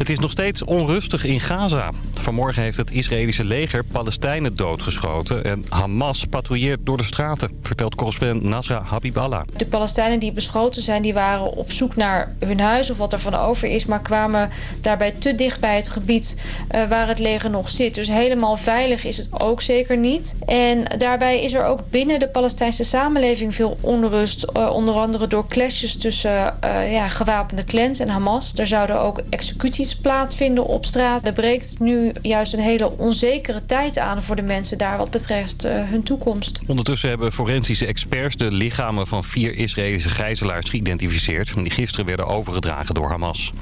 Het is nog steeds onrustig in Gaza. Vanmorgen heeft het Israëlische leger Palestijnen doodgeschoten... en Hamas patrouilleert door de straten, vertelt correspondent Nasra Habiballah. De Palestijnen die beschoten zijn, die waren op zoek naar hun huis of wat er van over is... maar kwamen daarbij te dicht bij het gebied uh, waar het leger nog zit. Dus helemaal veilig is het ook zeker niet. En daarbij is er ook binnen de Palestijnse samenleving veel onrust... Uh, onder andere door clashes tussen uh, ja, gewapende clans en Hamas. Er zouden ook executies plaatsvinden op straat. Er breekt nu juist een hele onzekere tijd aan voor de mensen daar wat betreft uh, hun toekomst. Ondertussen hebben forensische experts de lichamen van vier Israëlische gijzelaars geïdentificeerd. Die gisteren werden overgedragen door Hamas.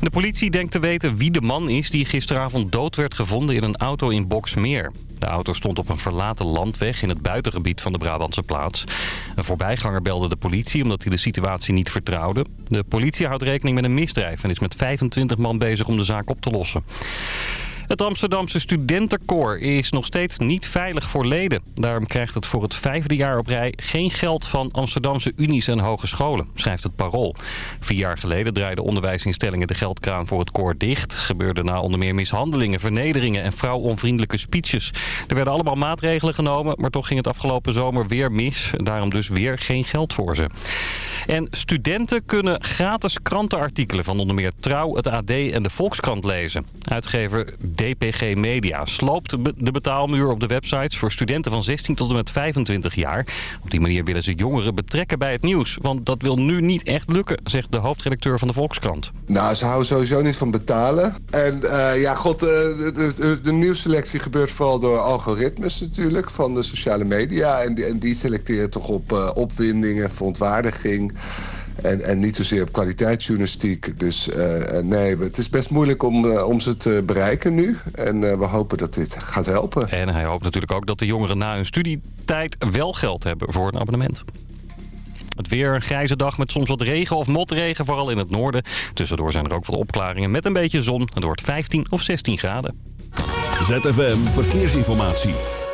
De politie denkt te weten wie de man is die gisteravond dood werd gevonden in een auto in Boksmeer. De auto stond op een verlaten landweg in het buitengebied van de Brabantse plaats. Een voorbijganger belde de politie omdat hij de situatie niet vertrouwde. De politie houdt rekening met een misdrijf en is met 25 man bezig om de zaak op te lossen. Het Amsterdamse studentenkoor is nog steeds niet veilig voor leden. Daarom krijgt het voor het vijfde jaar op rij geen geld van Amsterdamse unies en hogescholen, schrijft het Parool. Vier jaar geleden draaiden onderwijsinstellingen de geldkraan voor het koor dicht. Gebeurde na onder meer mishandelingen, vernederingen en vrouwonvriendelijke speeches. Er werden allemaal maatregelen genomen, maar toch ging het afgelopen zomer weer mis. Daarom dus weer geen geld voor ze. En studenten kunnen gratis krantenartikelen van onder meer Trouw, het AD en de Volkskrant lezen. Uitgever DPG Media sloopt de betaalmuur op de websites voor studenten van 16 tot en met 25 jaar. Op die manier willen ze jongeren betrekken bij het nieuws. Want dat wil nu niet echt lukken, zegt de hoofdredacteur van de Volkskrant. Nou, ze houden sowieso niet van betalen. En uh, ja, god, uh, de, nieuwsselectie gebeurt vooral door algoritmes natuurlijk van de sociale media. En die, en die selecteren toch op uh, opwinding en verontwaardiging. En, en niet zozeer op kwaliteitsjournalistiek. Dus uh, nee, het is best moeilijk om, uh, om ze te bereiken nu. En uh, we hopen dat dit gaat helpen. En hij hoopt natuurlijk ook dat de jongeren na hun studietijd wel geld hebben voor een abonnement. Het weer een grijze dag met soms wat regen of motregen, vooral in het noorden. Tussendoor zijn er ook wat opklaringen met een beetje zon. Het wordt 15 of 16 graden. ZFM Verkeersinformatie.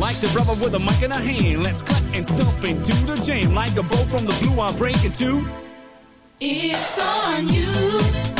Like the brother with a mic in a hand, let's cut and stomp into the jam. Like a bow from the blue, I'm breaking two. It's on you.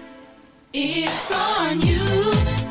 It's on you.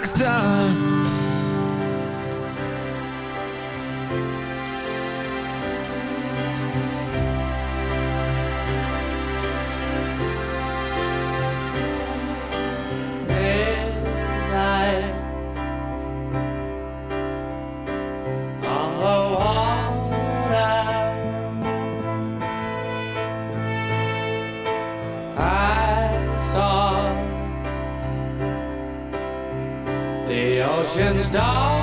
ocean's dark.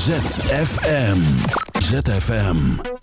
ZFM. ZFM.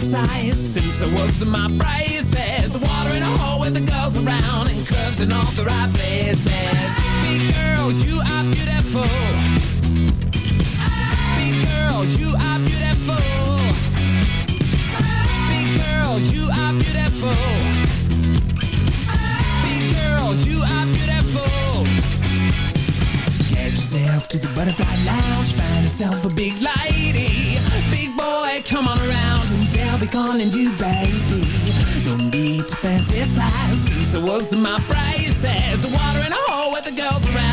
Fantasize since I was in my braces. Water in a hole with the girls around and curves in all the right places. Big girls, you are beautiful. Big girls, you are beautiful. Big girls, you are beautiful. Big girls, you are beautiful. Yourself to the butterfly lounge, find yourself a big lady. Big boy, come on around be calling you baby. No need to fantasize since I was my braces. Water in a hole with the girls around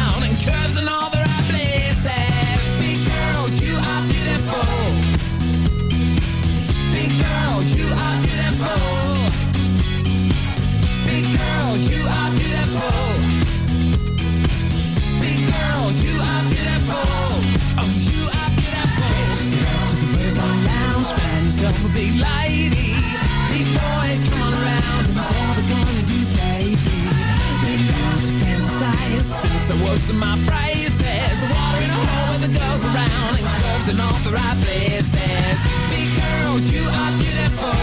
a big lady. Big boy, come on around and all we're gonna do, baby. No need to fantasize since I was in my braces. Water in a hole with the girls around and curves in all the right places. Big girls, you are beautiful.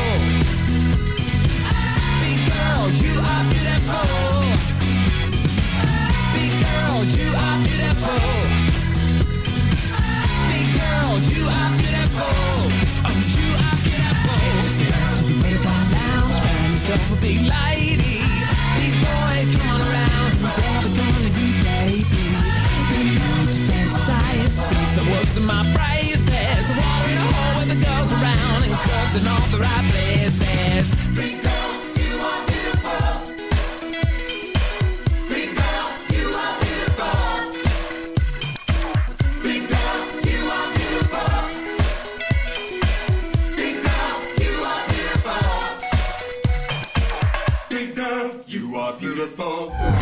Big girls, you are beautiful. Big girls, you are beautiful. Big girls, you are beautiful. Yourself a big lady. Big boy, come on around and what we gonna do, baby? No need to fantasize since I was in my braces. In a hole with the girls around and curves in all the right places.